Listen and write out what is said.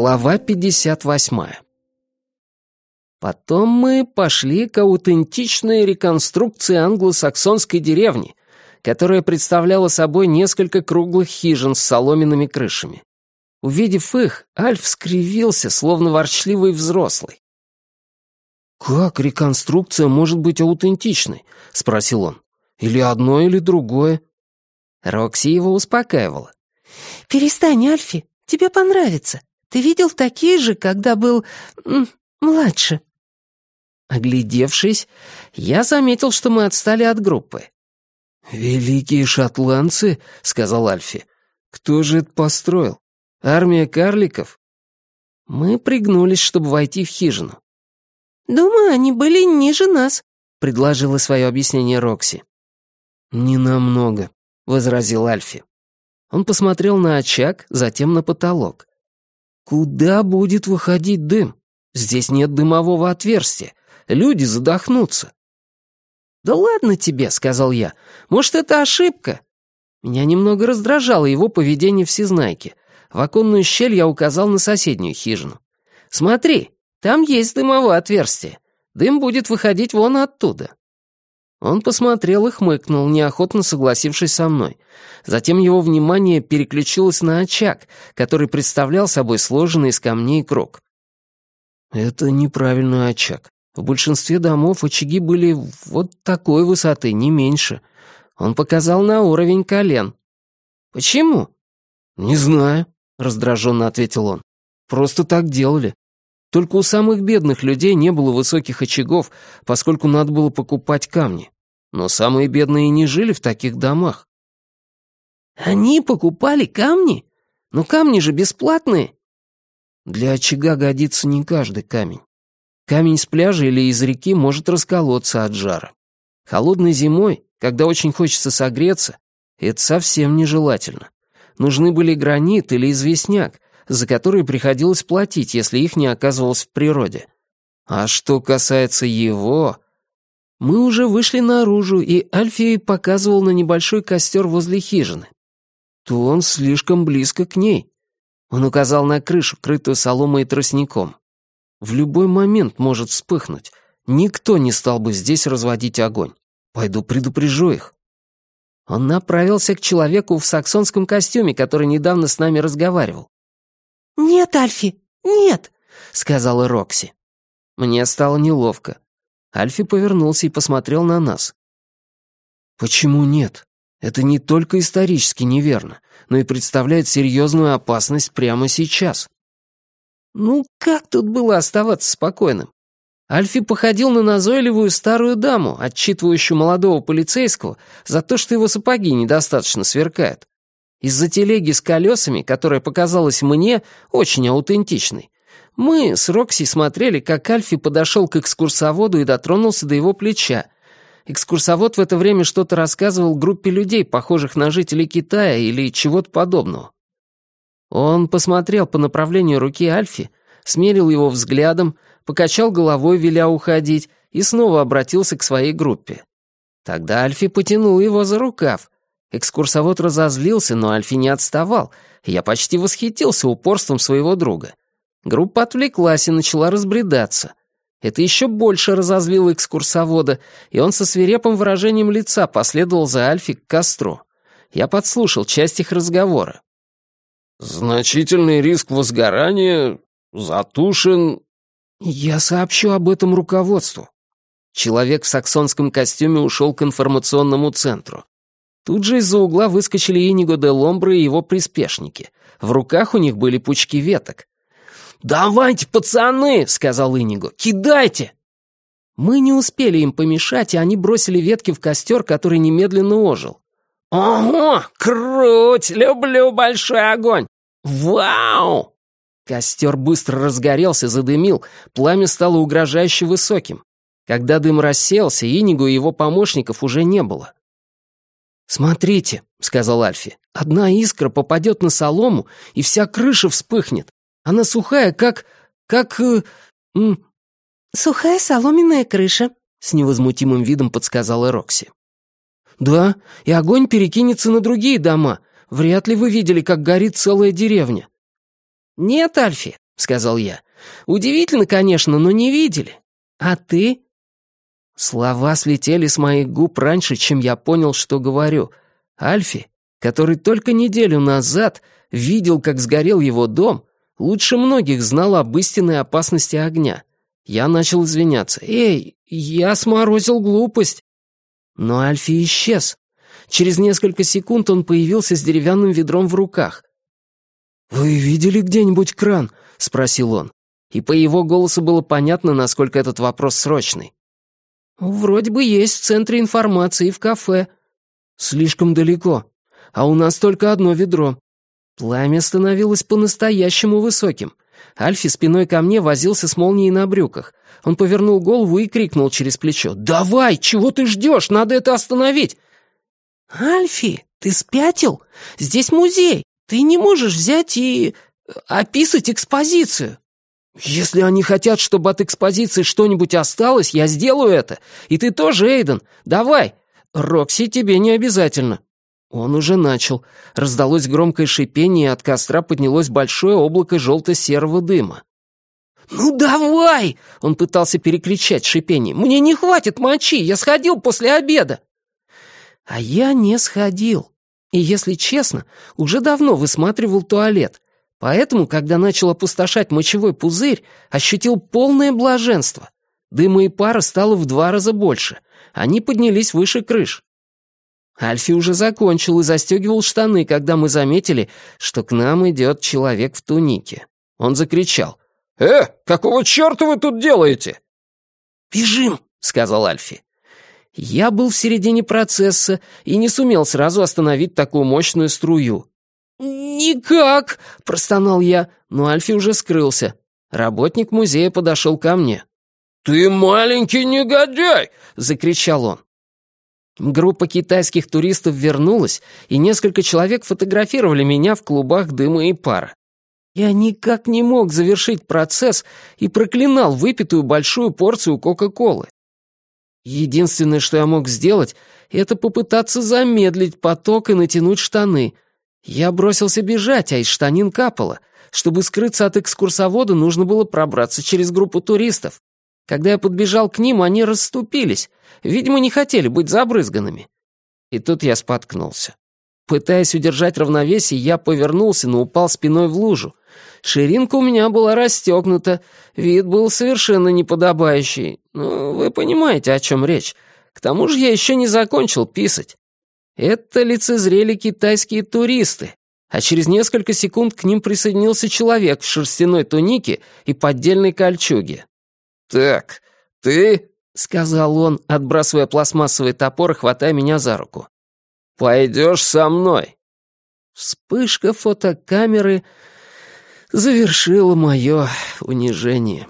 Глава 58. Потом мы пошли к аутентичной реконструкции англосаксонской деревни, которая представляла собой несколько круглых хижин с соломенными крышами. Увидев их, Альф скривился, словно ворчливый взрослый. «Как реконструкция может быть аутентичной?» — спросил он. «Или одно, или другое?» Рокси его успокаивала. «Перестань, Альфи, тебе понравится. Ты видел такие же, когда был... младше?» Оглядевшись, я заметил, что мы отстали от группы. «Великие шотландцы», — сказал Альфи. «Кто же это построил? Армия карликов?» Мы пригнулись, чтобы войти в хижину. «Думаю, они были ниже нас», — предложила свое объяснение Рокси. «Не намного», — возразил Альфи. Он посмотрел на очаг, затем на потолок. «Куда будет выходить дым? Здесь нет дымового отверстия. Люди задохнутся». «Да ладно тебе», — сказал я. «Может, это ошибка?» Меня немного раздражало его поведение всезнайки. В оконную щель я указал на соседнюю хижину. «Смотри, там есть дымовое отверстие. Дым будет выходить вон оттуда». Он посмотрел и хмыкнул, неохотно согласившись со мной. Затем его внимание переключилось на очаг, который представлял собой сложенный из камней круг. «Это неправильный очаг. В большинстве домов очаги были вот такой высоты, не меньше. Он показал на уровень колен. «Почему?» «Не знаю», — раздраженно ответил он. «Просто так делали. Только у самых бедных людей не было высоких очагов, поскольку надо было покупать камни. Но самые бедные не жили в таких домах. Они покупали камни? Но камни же бесплатные. Для очага годится не каждый камень. Камень с пляжа или из реки может расколоться от жара. Холодной зимой, когда очень хочется согреться, это совсем нежелательно. Нужны были гранит или известняк, за которые приходилось платить, если их не оказывалось в природе. А что касается его... Мы уже вышли наружу, и Альфий показывал на небольшой костер возле хижины. То он слишком близко к ней. Он указал на крышу, крытую соломой и тростником. В любой момент может вспыхнуть. Никто не стал бы здесь разводить огонь. Пойду предупрежу их. Он направился к человеку в саксонском костюме, который недавно с нами разговаривал. «Нет, Альфи, нет», — сказала Рокси. Мне стало неловко. Альфи повернулся и посмотрел на нас. «Почему нет? Это не только исторически неверно, но и представляет серьезную опасность прямо сейчас». Ну, как тут было оставаться спокойным? Альфи походил на назойливую старую даму, отчитывающую молодого полицейского за то, что его сапоги недостаточно сверкают. Из-за телеги с колесами, которая показалась мне очень аутентичной, мы с Рокси смотрели, как Альфи подошел к экскурсоводу и дотронулся до его плеча. Экскурсовод в это время что-то рассказывал группе людей, похожих на жителей Китая или чего-то подобного. Он посмотрел по направлению руки Альфи, смерил его взглядом, покачал головой, веля уходить, и снова обратился к своей группе. Тогда Альфи потянул его за рукав — Экскурсовод разозлился, но Альфи не отставал, я почти восхитился упорством своего друга. Группа отвлеклась и начала разбредаться. Это еще больше разозлило экскурсовода, и он со свирепым выражением лица последовал за Альфи к костру. Я подслушал часть их разговора. «Значительный риск возгорания затушен...» «Я сообщу об этом руководству». Человек в саксонском костюме ушел к информационному центру. Тут же из-за угла выскочили Иниго де Ломбро и его приспешники. В руках у них были пучки веток. «Давайте, пацаны!» — сказал Иниго. «Кидайте!» Мы не успели им помешать, и они бросили ветки в костер, который немедленно ожил. «Ого! Круть! Люблю большой огонь! Вау!» Костер быстро разгорелся, задымил, пламя стало угрожающе высоким. Когда дым рассеялся, Инигу и его помощников уже не было. «Смотрите», — сказал Альфи, — «одна искра попадет на солому, и вся крыша вспыхнет. Она сухая, как... как... Э, м... «Сухая соломенная крыша», — с невозмутимым видом подсказала Рокси. «Да, и огонь перекинется на другие дома. Вряд ли вы видели, как горит целая деревня». «Нет, Альфи, сказал я. «Удивительно, конечно, но не видели. А ты?» Слова слетели с моих губ раньше, чем я понял, что говорю. Альфи, который только неделю назад видел, как сгорел его дом, лучше многих знал об истинной опасности огня. Я начал извиняться. «Эй, я сморозил глупость». Но Альфи исчез. Через несколько секунд он появился с деревянным ведром в руках. «Вы видели где-нибудь кран?» — спросил он. И по его голосу было понятно, насколько этот вопрос срочный. «Вроде бы есть в центре информации в кафе». «Слишком далеко. А у нас только одно ведро». Пламя становилось по-настоящему высоким. Альфи спиной ко мне возился с молнией на брюках. Он повернул голову и крикнул через плечо. «Давай! Чего ты ждешь? Надо это остановить!» «Альфи, ты спятил? Здесь музей. Ты не можешь взять и... Э, описать экспозицию». «Если они хотят, чтобы от экспозиции что-нибудь осталось, я сделаю это. И ты тоже, Эйден. Давай. Рокси тебе не обязательно». Он уже начал. Раздалось громкое шипение, и от костра поднялось большое облако желто-серого дыма. «Ну давай!» — он пытался перекричать шипение. «Мне не хватит мочи, я сходил после обеда!» А я не сходил. И, если честно, уже давно высматривал туалет. Поэтому, когда начал опустошать мочевой пузырь, ощутил полное блаженство. Дыма и пара стало в два раза больше. Они поднялись выше крыш. Альфи уже закончил и застегивал штаны, когда мы заметили, что к нам идет человек в тунике. Он закричал. «Э, какого черта вы тут делаете?» «Бежим», — сказал Альфи. Я был в середине процесса и не сумел сразу остановить такую мощную струю. «Никак!» — простонал я, но Альфи уже скрылся. Работник музея подошел ко мне. «Ты маленький негодяй!» — закричал он. Группа китайских туристов вернулась, и несколько человек фотографировали меня в клубах дыма и пара. Я никак не мог завершить процесс и проклинал выпитую большую порцию Кока-Колы. Единственное, что я мог сделать, это попытаться замедлить поток и натянуть штаны. Я бросился бежать, а из штанин капало. Чтобы скрыться от экскурсовода, нужно было пробраться через группу туристов. Когда я подбежал к ним, они расступились. Видимо, не хотели быть забрызганными. И тут я споткнулся. Пытаясь удержать равновесие, я повернулся, но упал спиной в лужу. Ширинка у меня была расстегнута, вид был совершенно неподобающий. Ну, вы понимаете, о чем речь. К тому же я еще не закончил писать. Это лицезрели китайские туристы, а через несколько секунд к ним присоединился человек в шерстяной тунике и поддельной кольчуге. «Так, ты...» — сказал он, отбрасывая пластмассовый топор и хватая меня за руку. «Пойдешь со мной». Вспышка фотокамеры завершила мое унижение.